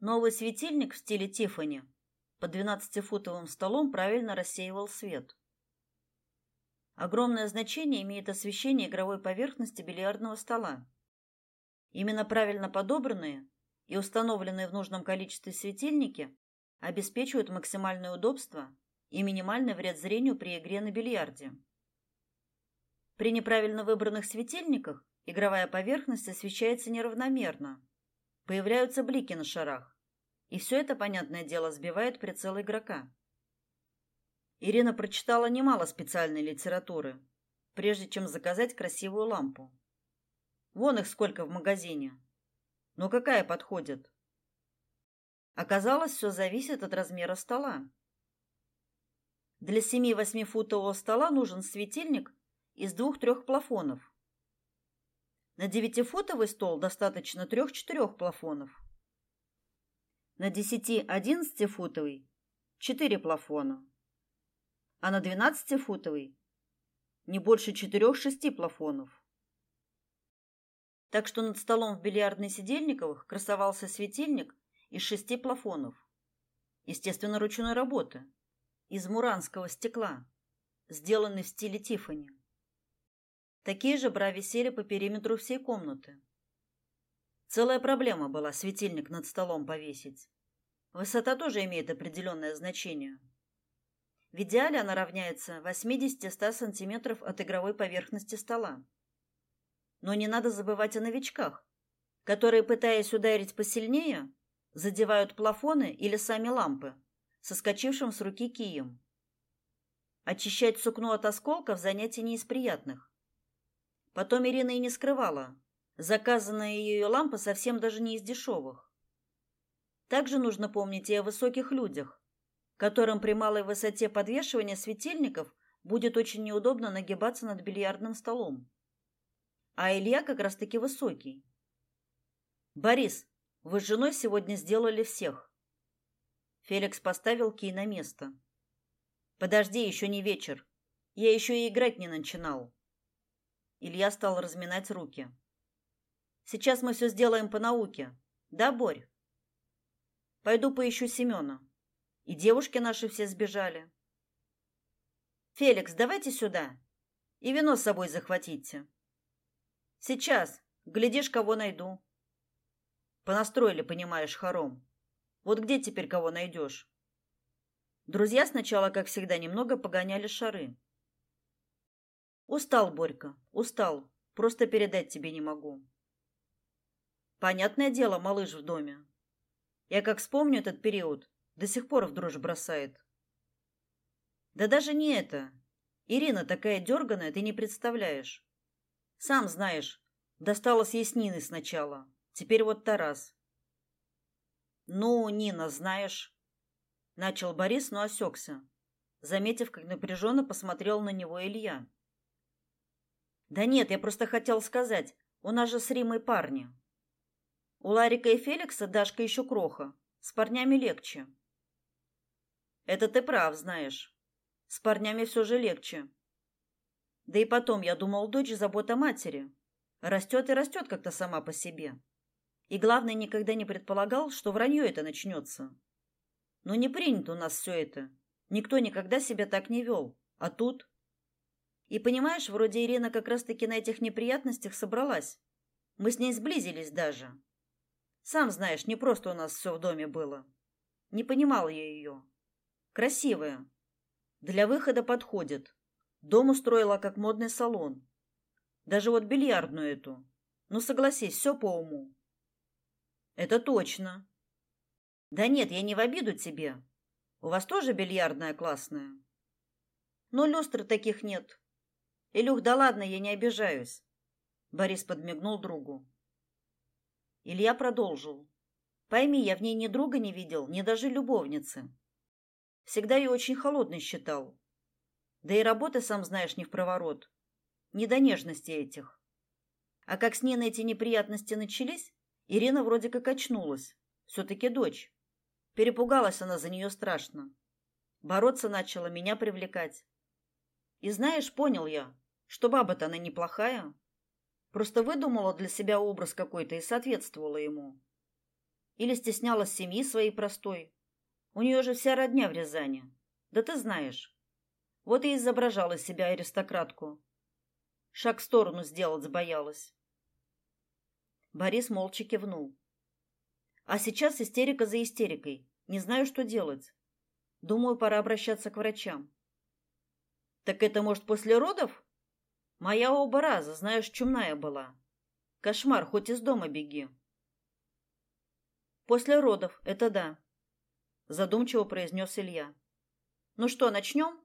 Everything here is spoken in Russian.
Новый светильник в стиле Тиффани под двенадцатифутовым столом правильно рассеивал свет. Огромное значение имеет освещение игровой поверхности бильярдного стола. Именно правильно подобранные и установленные в нужном количестве светильники обеспечивают максимальное удобство и минимальный вред зрению при игре на бильярде. При неправильно выбранных светильниках игровая поверхность освещается неравномерно. Появляются блики на шарах. И все это, понятное дело, сбивает прицел игрока. Ирина прочитала немало специальной литературы, прежде чем заказать красивую лампу. Вон их сколько в магазине. Но какая подходит? Оказалось, все зависит от размера стола. Для 7-8-футового стола нужен светильник из двух-трех плафонов. На 9-футовый стол достаточно трех-четырех плафонов. На 10-11-футовый – 4 плафона. А на 12-футовый – не больше 4-6 плафонов. Так что над столом в бильярдной сидельниковых красовался светильник из шести плафонов. Естественно, ручной работы, из муранского стекла, сделанный в стиле Тиффани. Такие же бра висели по периметру всей комнаты. Целая проблема была светильник над столом повесить. Высота тоже имеет определенное значение. В идеале она равняется 80-100 сантиметров от игровой поверхности стола. Но не надо забывать о новичках, которые, пытаясь ударить посильнее, задевают плафоны или сами лампы, соскочившим с руки кием. Очищать сукно от осколков занятие не из приятных. Потом Ирина и не скрывала, заказанная ее лампа совсем даже не из дешевых. Также нужно помнить и о высоких людях, которым при малой высоте подвешивания светильников будет очень неудобно нагибаться над бильярдным столом. А Илья как раз-таки высокий. Борис, вы с женой сегодня сделали всех. Феликс поставил кий на место. Подожди, еще не вечер. Я еще и играть не начинал. Илья стал разминать руки. Сейчас мы все сделаем по науке. Да, Борь? Пойду поищу Семена. И девушки наши все сбежали. Феликс, давайте сюда. И вино с собой захватите. Сейчас, глядишь, кого найду. Понастроили, понимаешь, хором. Вот где теперь кого найдешь? Друзья сначала, как всегда, немного погоняли шары. Устал, Борька, устал. Просто передать тебе не могу. Понятное дело, малыш в доме. Я как вспомню этот период, до сих пор в дрожь бросает. Да даже не это. Ирина такая дерганая, ты не представляешь. Сам знаешь, досталось ей с Ниной сначала. Теперь вот Тарас. Ну, Нина, знаешь, начал Борис, но осекся, заметив, как напряженно посмотрел на него Илья. Да нет, я просто хотел сказать, у нас же с Римой парни. У Ларика и Феликса Дашка еще кроха, с парнями легче. Это ты прав, знаешь. С парнями все же легче. Да и потом, я думал, дочь забота матери. Растет и растет как-то сама по себе. И главное, никогда не предполагал, что вранье это начнется. Но не принято у нас все это. Никто никогда себя так не вел. А тут... И понимаешь, вроде Ирина как раз-таки на этих неприятностях собралась. Мы с ней сблизились даже. Сам знаешь, не просто у нас все в доме было. Не понимал я ее. Красивая. Для выхода подходит. Дом устроила как модный салон. Даже вот бильярдную эту. Ну, согласись, все по уму. Это точно. Да нет, я не в обиду тебе. У вас тоже бильярдная классная. Но люстры таких нет. Илюх, да ладно, я не обижаюсь. Борис подмигнул другу. Илья продолжил. Пойми, я в ней ни друга не видел, ни даже любовницы. Всегда ее очень холодной считал. Да и работы, сам знаешь, не в проворот. Не до нежности этих. А как с Ниной эти неприятности начались, Ирина вроде как очнулась. Все-таки дочь. Перепугалась она за нее страшно. Бороться начала, меня привлекать. И знаешь, понял я, что баба-то она неплохая. Просто выдумала для себя образ какой-то и соответствовала ему. Или стеснялась семьи своей простой. У нее же вся родня в Рязани. Да ты знаешь. Вот и изображала себя аристократку. Шаг в сторону сделать забоялась. Борис молча кивнул. А сейчас истерика за истерикой. Не знаю, что делать. Думаю, пора обращаться к врачам. Так это, может, после родов? Моя оба раза, знаешь, чумная была. Кошмар, хоть из дома беги. После родов, это да, задумчиво произнес Илья. Ну что, начнем?